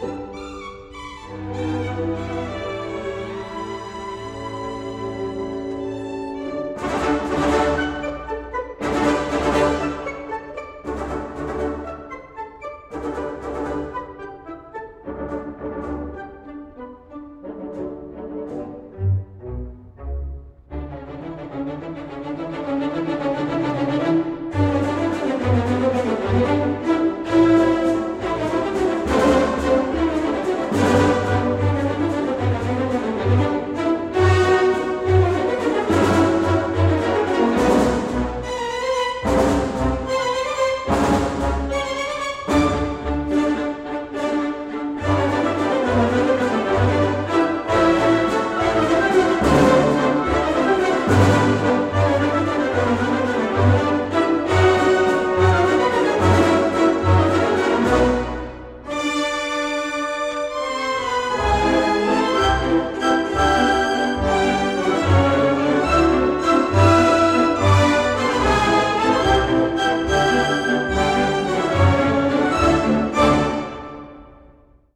Bye.